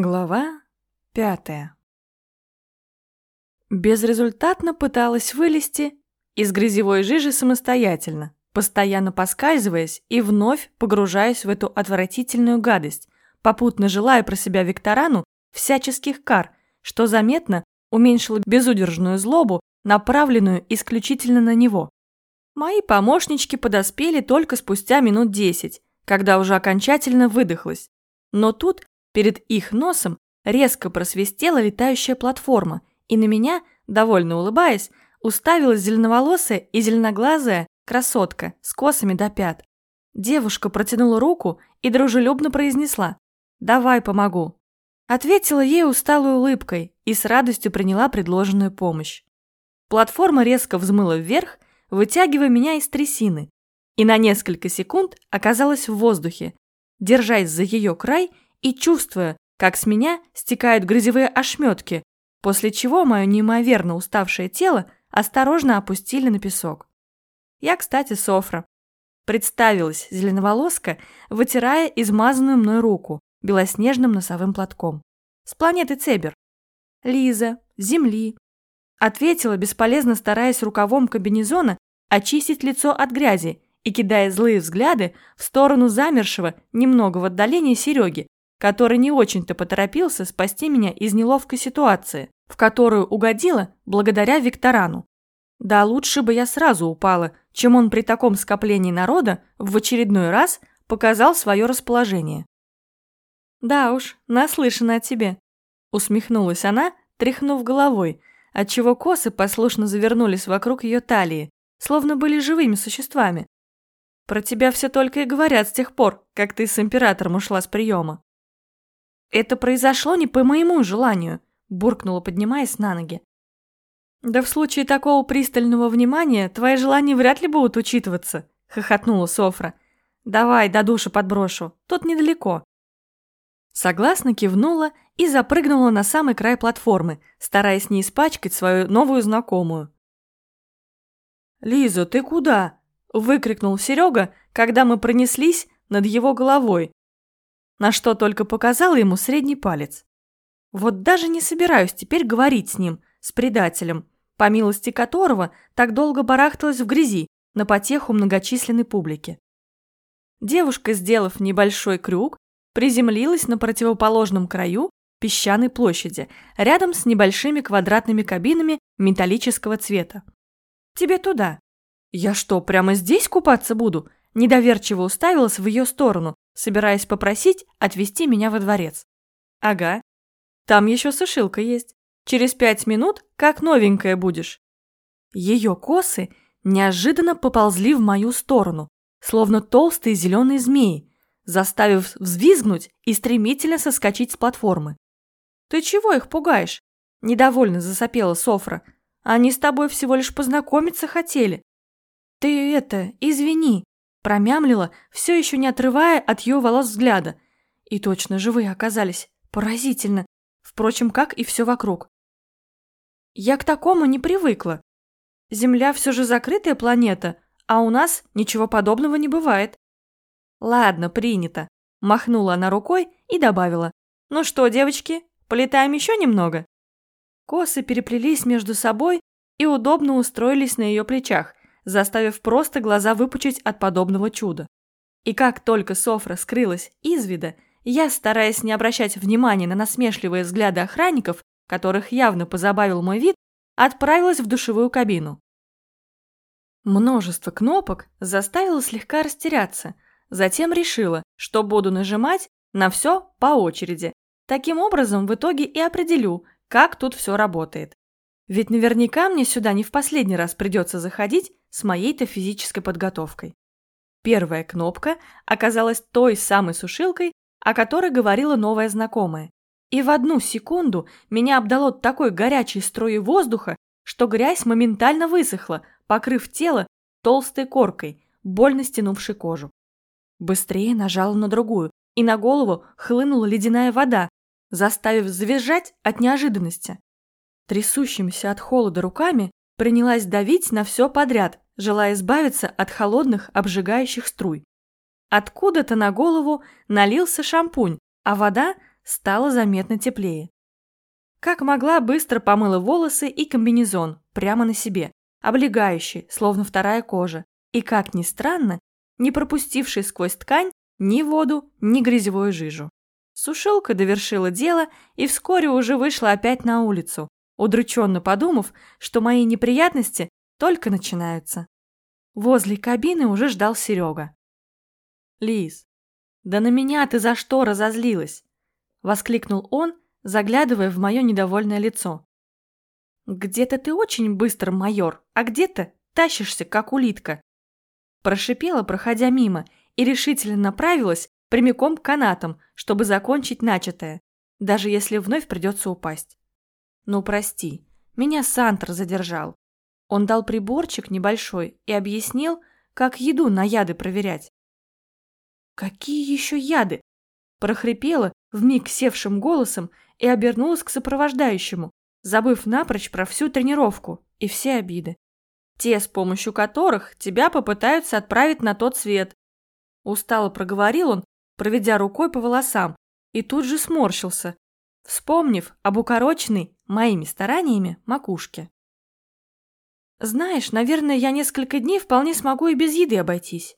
Глава пятая Безрезультатно пыталась вылезти из грязевой жижи самостоятельно, постоянно поскальзываясь и вновь погружаясь в эту отвратительную гадость, попутно желая про себя Викторану всяческих кар, что заметно уменьшило безудержную злобу, направленную исключительно на него. Мои помощнички подоспели только спустя минут десять, когда уже окончательно выдохлась. Но тут перед их носом резко просвистела летающая платформа, и на меня, довольно улыбаясь, уставилась зеленоволосая и зеленоглазая красотка с косами до пят. Девушка протянула руку и дружелюбно произнесла «Давай помогу». Ответила ей усталой улыбкой и с радостью приняла предложенную помощь. Платформа резко взмыла вверх, вытягивая меня из трясины, и на несколько секунд оказалась в воздухе, держась за ее край и чувствуя, как с меня стекают грязевые ошметки, после чего мое неимоверно уставшее тело осторожно опустили на песок. Я, кстати, Софра. Представилась зеленоволоска, вытирая измазанную мной руку, белоснежным носовым платком. С планеты Цебер. Лиза, Земли. Ответила, бесполезно стараясь рукавом комбинезона очистить лицо от грязи и кидая злые взгляды в сторону замершего немного в отдалении Сереги, который не очень-то поторопился спасти меня из неловкой ситуации, в которую угодила благодаря Викторану. Да лучше бы я сразу упала, чем он при таком скоплении народа в очередной раз показал свое расположение. «Да уж, наслышана о тебе», – усмехнулась она, тряхнув головой, отчего косы послушно завернулись вокруг ее талии, словно были живыми существами. «Про тебя все только и говорят с тех пор, как ты с императором ушла с приема». «Это произошло не по моему желанию», – буркнула, поднимаясь на ноги. «Да в случае такого пристального внимания твои желания вряд ли будут учитываться», – хохотнула Софра. «Давай, до души подброшу, тут недалеко». Согласно кивнула и запрыгнула на самый край платформы, стараясь не испачкать свою новую знакомую. «Лиза, ты куда?» – выкрикнул Серега, когда мы пронеслись над его головой, на что только показала ему средний палец. Вот даже не собираюсь теперь говорить с ним, с предателем, по милости которого так долго барахталась в грязи на потеху многочисленной публики. Девушка, сделав небольшой крюк, приземлилась на противоположном краю песчаной площади, рядом с небольшими квадратными кабинами металлического цвета. «Тебе туда». «Я что, прямо здесь купаться буду?» Недоверчиво уставилась в ее сторону, собираясь попросить отвезти меня во дворец. «Ага. Там еще сушилка есть. Через пять минут как новенькая будешь». Ее косы неожиданно поползли в мою сторону, словно толстые зеленые змеи, заставив взвизгнуть и стремительно соскочить с платформы. «Ты чего их пугаешь?» – недовольно засопела Софра. «Они с тобой всего лишь познакомиться хотели». «Ты это, извини», – промямлила, все еще не отрывая от ее волос взгляда. И точно живые оказались. Поразительно. Впрочем, как и все вокруг. Я к такому не привыкла. Земля все же закрытая планета, а у нас ничего подобного не бывает. «Ладно, принято», – махнула она рукой и добавила. «Ну что, девочки, полетаем еще немного?» Косы переплелись между собой и удобно устроились на ее плечах, заставив просто глаза выпучить от подобного чуда. И как только Софра скрылась из вида, я, стараясь не обращать внимания на насмешливые взгляды охранников, которых явно позабавил мой вид, отправилась в душевую кабину. Множество кнопок заставило слегка растеряться – Затем решила, что буду нажимать на все по очереди. Таким образом, в итоге и определю, как тут все работает. Ведь наверняка мне сюда не в последний раз придется заходить с моей-то физической подготовкой. Первая кнопка оказалась той самой сушилкой, о которой говорила новая знакомая. И в одну секунду меня обдало такой горячей струей воздуха, что грязь моментально высохла, покрыв тело толстой коркой, больно стянувшей кожу. Быстрее нажала на другую, и на голову хлынула ледяная вода, заставив завизжать от неожиданности. Трясущимися от холода руками принялась давить на все подряд, желая избавиться от холодных обжигающих струй. Откуда-то на голову налился шампунь, а вода стало заметно теплее. Как могла, быстро помыла волосы и комбинезон прямо на себе, облегающий, словно вторая кожа, и, как ни странно, не пропустивший сквозь ткань ни воду, ни грязевую жижу. Сушилка довершила дело и вскоре уже вышла опять на улицу, удрученно подумав, что мои неприятности только начинаются. Возле кабины уже ждал Серега. «Лиз, да на меня ты за что разозлилась?» – воскликнул он, заглядывая в мое недовольное лицо. «Где-то ты очень быстро, майор, а где-то тащишься, как улитка». Прошипела, проходя мимо, и решительно направилась прямиком к канатам, чтобы закончить начатое, даже если вновь придется упасть. Ну, прости, меня Сантер задержал. Он дал приборчик небольшой и объяснил, как еду на яды проверять. «Какие еще яды?» – прохрипела вмиг севшим голосом и обернулась к сопровождающему, забыв напрочь про всю тренировку и все обиды. Те, с помощью которых тебя попытаются отправить на тот свет. Устало проговорил он, проведя рукой по волосам, и тут же сморщился, вспомнив об укороченной моими стараниями макушке. «Знаешь, наверное, я несколько дней вполне смогу и без еды обойтись».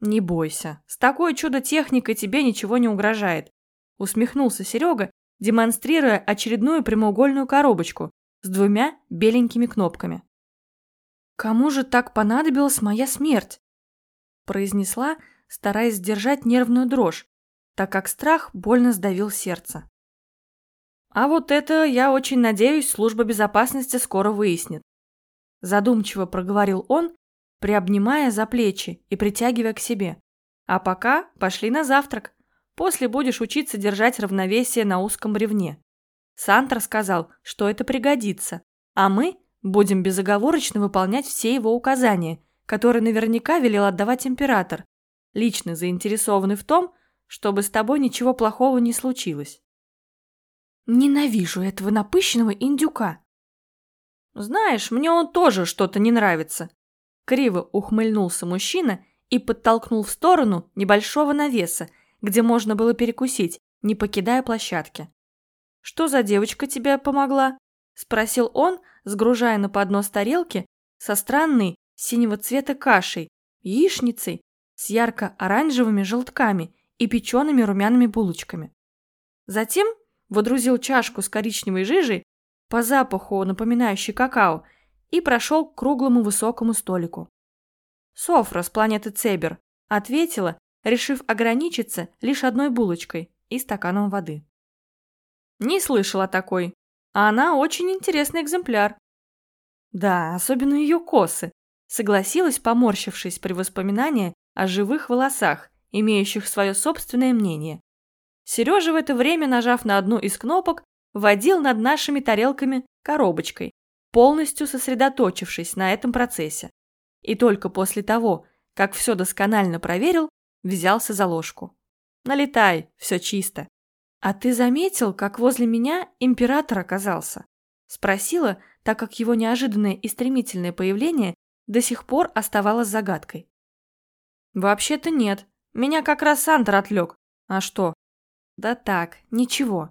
«Не бойся, с такой чудо-техникой тебе ничего не угрожает», усмехнулся Серега, демонстрируя очередную прямоугольную коробочку с двумя беленькими кнопками. «Кому же так понадобилась моя смерть?» произнесла, стараясь сдержать нервную дрожь, так как страх больно сдавил сердце. А вот это, я очень надеюсь, служба безопасности скоро выяснит. Задумчиво проговорил он, приобнимая за плечи и притягивая к себе. А пока пошли на завтрак. После будешь учиться держать равновесие на узком бревне. Сантор сказал, что это пригодится, а мы будем безоговорочно выполнять все его указания, которые наверняка велел отдавать император, лично заинтересованы в том, чтобы с тобой ничего плохого не случилось. Ненавижу этого напыщенного индюка. Знаешь, мне он тоже что-то не нравится. Криво ухмыльнулся мужчина и подтолкнул в сторону небольшого навеса, где можно было перекусить, не покидая площадки. «Что за девочка тебе помогла?» – спросил он, сгружая на поднос тарелки со странной синего цвета кашей, яичницей с ярко-оранжевыми желтками и печеными румяными булочками. Затем водрузил чашку с коричневой жижей, по запаху напоминающей какао, и прошел к круглому высокому столику. Софра с планеты Цебер ответила, решив ограничиться лишь одной булочкой и стаканом воды. Не слышала такой, а она очень интересный экземпляр. Да, особенно ее косы, согласилась, поморщившись при воспоминании о живых волосах, имеющих свое собственное мнение. Сережа в это время, нажав на одну из кнопок, водил над нашими тарелками коробочкой, полностью сосредоточившись на этом процессе. И только после того, как все досконально проверил, взялся за ложку. «Налетай, все чисто». «А ты заметил, как возле меня император оказался?» Спросила, так как его неожиданное и стремительное появление до сих пор оставалось загадкой. «Вообще-то нет. Меня как раз Сантер отвлек. А что?» «Да так, ничего».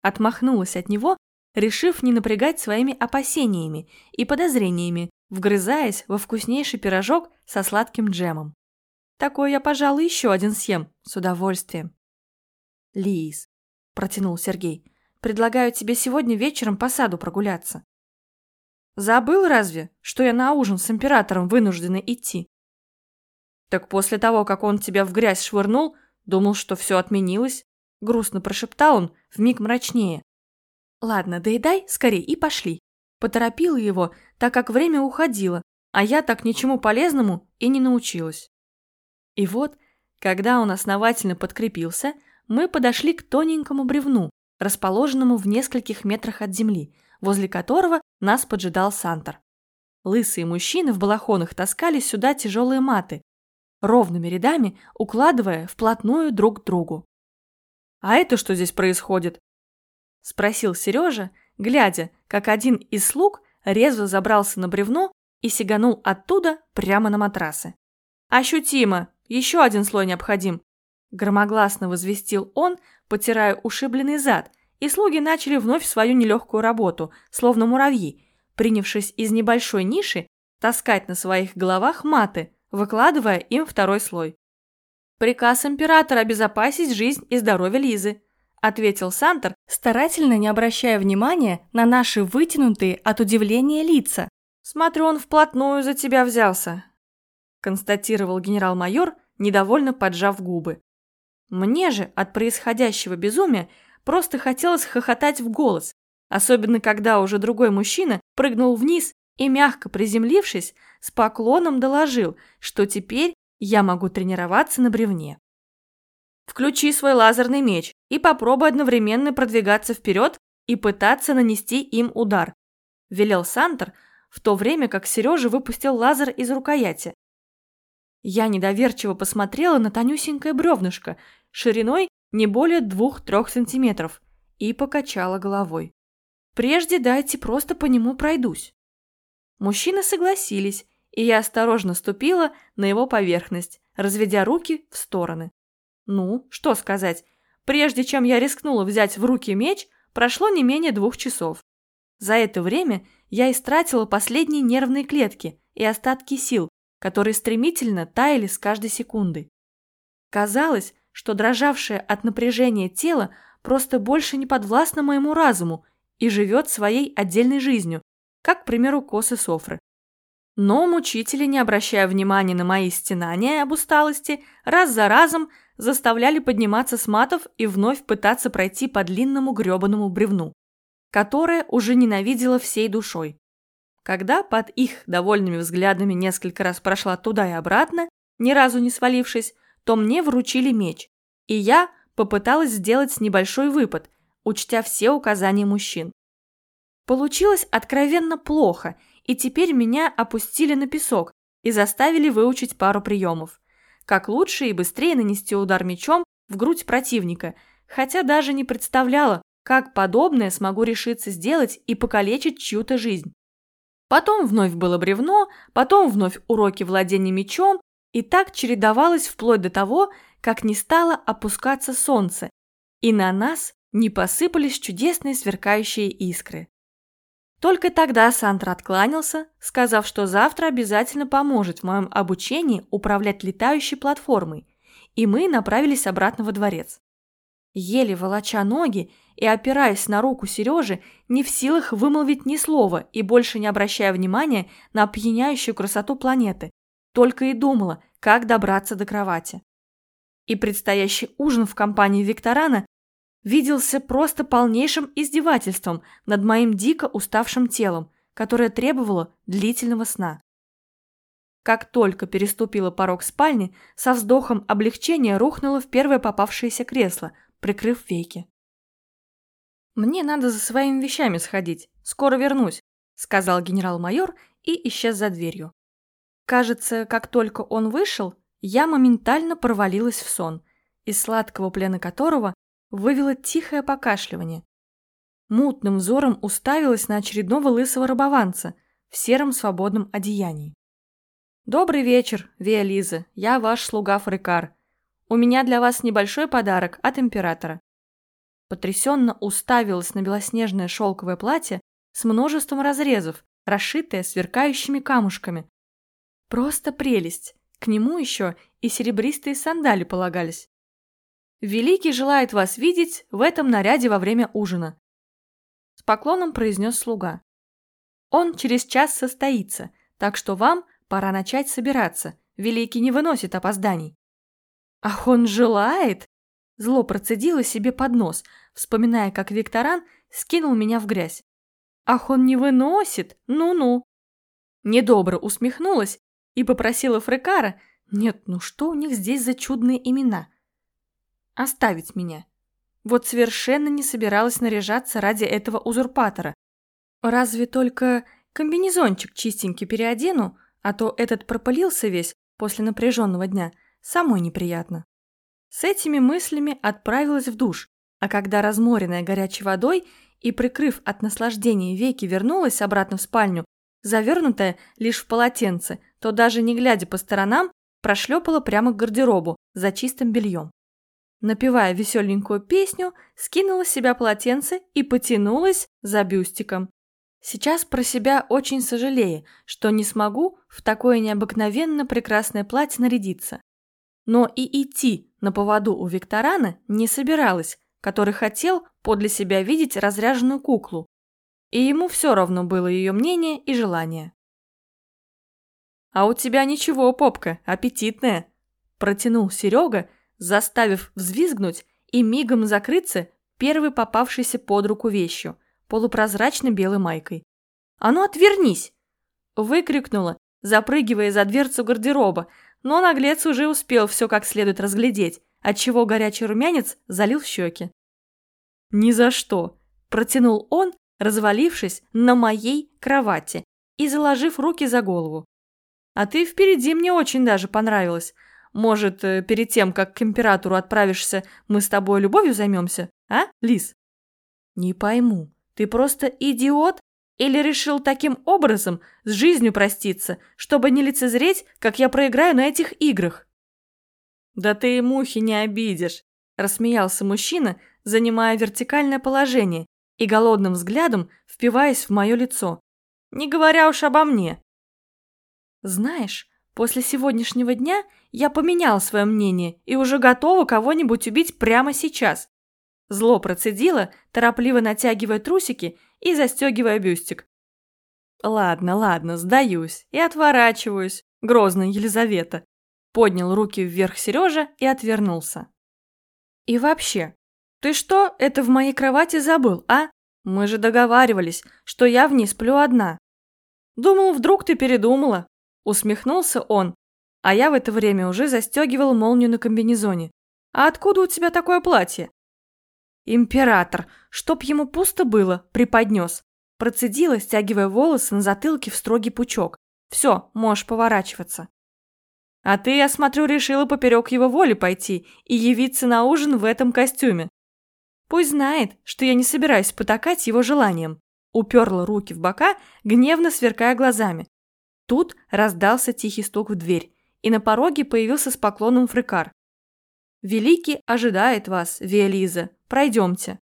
Отмахнулась от него, решив не напрягать своими опасениями и подозрениями, вгрызаясь во вкуснейший пирожок со сладким джемом. Такой я, пожалуй, еще один съем, с удовольствием. «Лиз», – протянул Сергей, – «предлагаю тебе сегодня вечером по саду прогуляться». «Забыл разве, что я на ужин с императором вынуждена идти?» Так после того, как он тебя в грязь швырнул, думал, что все отменилось. Грустно прошептал он, вмиг мрачнее. Ладно, доедай скорей и пошли. Поторопила его, так как время уходило, а я так ничему полезному и не научилась. И вот, когда он основательно подкрепился, мы подошли к тоненькому бревну, расположенному в нескольких метрах от земли, возле которого нас поджидал Сантор. Лысые мужчины в балахонах таскали сюда тяжелые маты, ровными рядами укладывая вплотную друг к другу. «А это что здесь происходит?» – спросил Сережа, глядя, как один из слуг резво забрался на бревно и сиганул оттуда прямо на матрасы. «Ощутимо! Еще один слой необходим!» Громогласно возвестил он, потирая ушибленный зад, и слуги начали вновь свою нелегкую работу, словно муравьи, принявшись из небольшой ниши таскать на своих головах маты, выкладывая им второй слой. «Приказ императора обезопасить жизнь и здоровье Лизы», ответил Сантор, старательно не обращая внимания на наши вытянутые от удивления лица. «Смотрю, он вплотную за тебя взялся», констатировал генерал-майор, недовольно поджав губы. Мне же от происходящего безумия просто хотелось хохотать в голос, особенно когда уже другой мужчина прыгнул вниз и, мягко приземлившись, с поклоном доложил, что теперь я могу тренироваться на бревне. Включи свой лазерный меч и попробуй одновременно продвигаться вперед и пытаться нанести им удар», – велел Сантор, в то время как Сережа выпустил лазер из рукояти. Я недоверчиво посмотрела на тонюсенькое бревнышко, шириной не более двух-трех сантиметров, и покачала головой. «Прежде дайте просто по нему пройдусь». Мужчины согласились, и я осторожно ступила на его поверхность, разведя руки в стороны. Ну, что сказать, прежде чем я рискнула взять в руки меч, прошло не менее двух часов. За это время я истратила последние нервные клетки и остатки сил, которые стремительно таяли с каждой секундой. Казалось, что дрожавшее от напряжения тело просто больше не подвластно моему разуму и живет своей отдельной жизнью, как, к примеру, косы Софры. Но мучители, не обращая внимания на мои стенания об усталости, раз за разом заставляли подниматься с матов и вновь пытаться пройти по длинному грёбаному бревну, которое уже ненавидела всей душой. Когда под их довольными взглядами несколько раз прошла туда и обратно, ни разу не свалившись, то мне вручили меч, и я попыталась сделать небольшой выпад, учтя все указания мужчин. Получилось откровенно плохо, и теперь меня опустили на песок и заставили выучить пару приемов. Как лучше и быстрее нанести удар мечом в грудь противника, хотя даже не представляла, как подобное смогу решиться сделать и покалечить чью-то жизнь. Потом вновь было бревно, потом вновь уроки владения мечом, и так чередовалось вплоть до того, как не стало опускаться солнце, и на нас не посыпались чудесные сверкающие искры. Только тогда Сантра откланялся, сказав, что завтра обязательно поможет в моем обучении управлять летающей платформой, и мы направились обратно во дворец. Еле волоча ноги и опираясь на руку Сережи, не в силах вымолвить ни слова и больше не обращая внимания на опьяняющую красоту планеты, только и думала, как добраться до кровати. И предстоящий ужин в компании Викторана виделся просто полнейшим издевательством над моим дико уставшим телом, которое требовало длительного сна. Как только переступила порог спальни, со вздохом облегчения рухнула в первое попавшееся кресло, прикрыв веки. «Мне надо за своими вещами сходить, скоро вернусь», сказал генерал-майор и исчез за дверью. Кажется, как только он вышел, я моментально провалилась в сон, из сладкого плена которого вывело тихое покашливание. Мутным взором уставилась на очередного лысого рабованца в сером свободном одеянии. «Добрый вечер, Виа Лиза, я ваш слуга Фрикар. У меня для вас небольшой подарок от императора». Потрясенно уставилась на белоснежное шелковое платье с множеством разрезов, расшитое сверкающими камушками, Просто прелесть. К нему еще и серебристые сандали полагались. «Великий желает вас видеть в этом наряде во время ужина», с поклоном произнес слуга. «Он через час состоится, так что вам пора начать собираться. Великий не выносит опозданий». «Ах, он желает?» Зло процедило себе под нос, вспоминая, как Викторан скинул меня в грязь. «Ах, он не выносит? Ну-ну!» Недобро усмехнулась и попросила Фрекара, нет, ну что у них здесь за чудные имена, оставить меня. Вот совершенно не собиралась наряжаться ради этого узурпатора. Разве только комбинезончик чистенький переодену, а то этот пропылился весь после напряженного дня, самой неприятно. С этими мыслями отправилась в душ, а когда разморенная горячей водой и, прикрыв от наслаждения веки, вернулась обратно в спальню, завернутая лишь в полотенце, то даже не глядя по сторонам, прошлепала прямо к гардеробу за чистым бельем. Напевая веселенькую песню, скинула с себя полотенце и потянулась за бюстиком. Сейчас про себя очень сожалею, что не смогу в такое необыкновенно прекрасное платье нарядиться. Но и идти на поводу у Викторана не собиралась, который хотел подле себя видеть разряженную куклу, и ему все равно было ее мнение и желание. «А у тебя ничего, попка, аппетитная», – протянул Серега, заставив взвизгнуть и мигом закрыться первой попавшейся под руку вещью – полупрозрачной белой майкой. «А ну отвернись!» Выкрикнула, запрыгивая за дверцу гардероба, но наглец уже успел все как следует разглядеть, отчего горячий румянец залил щеки. «Ни за что!» – протянул он, развалившись на моей кровати и заложив руки за голову. «А ты впереди мне очень даже понравилась. Может, э, перед тем, как к императору отправишься, мы с тобой любовью займемся, а, Лис?» «Не пойму, ты просто идиот? Или решил таким образом с жизнью проститься, чтобы не лицезреть, как я проиграю на этих играх? Да ты и мухи не обидишь, рассмеялся мужчина, занимая вертикальное положение и голодным взглядом впиваясь в мое лицо. Не говоря уж обо мне. Знаешь, после сегодняшнего дня я поменял свое мнение и уже готова кого-нибудь убить прямо сейчас. Зло процедила, торопливо натягивая трусики и застегивая бюстик. «Ладно, ладно, сдаюсь и отворачиваюсь, грозная Елизавета», поднял руки вверх Сережа и отвернулся. «И вообще, ты что это в моей кровати забыл, а? Мы же договаривались, что я в ней сплю одна». «Думал, вдруг ты передумала», усмехнулся он, а я в это время уже застегивал молнию на комбинезоне. «А откуда у тебя такое платье?» «Император, чтоб ему пусто было, преподнес». Процедила, стягивая волосы на затылке в строгий пучок. «Все, можешь поворачиваться». «А ты, я смотрю, решила поперек его воли пойти и явиться на ужин в этом костюме. Пусть знает, что я не собираюсь потакать его желанием». Уперла руки в бока, гневно сверкая глазами. Тут раздался тихий стук в дверь, и на пороге появился с поклоном фрикар. «Великий ожидает вас, Виэлиза, Пройдемте».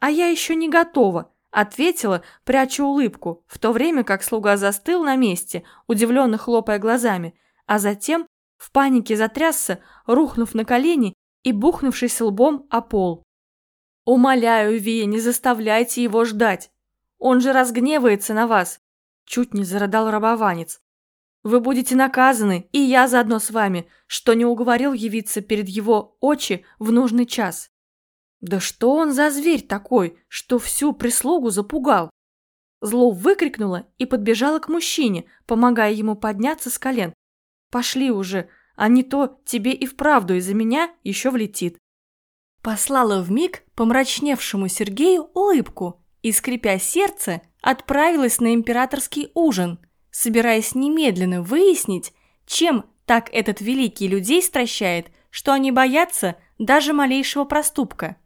«А я еще не готова», – ответила, пряча улыбку, в то время как слуга застыл на месте, удивленно хлопая глазами, а затем в панике затрясся, рухнув на колени и бухнувшись лбом о пол. «Умоляю, Ви, не заставляйте его ждать. Он же разгневается на вас», – чуть не зарыдал рабованец. «Вы будете наказаны, и я заодно с вами, что не уговорил явиться перед его очи в нужный час». Да что он за зверь такой, что всю прислугу запугал? Зло выкрикнула и подбежала к мужчине, помогая ему подняться с колен. «Пошли уже, а не то тебе и вправду из-за меня еще влетит». Послала вмиг помрачневшему Сергею улыбку и, скрипя сердце, отправилась на императорский ужин, собираясь немедленно выяснить, чем так этот великий людей стращает, что они боятся даже малейшего проступка.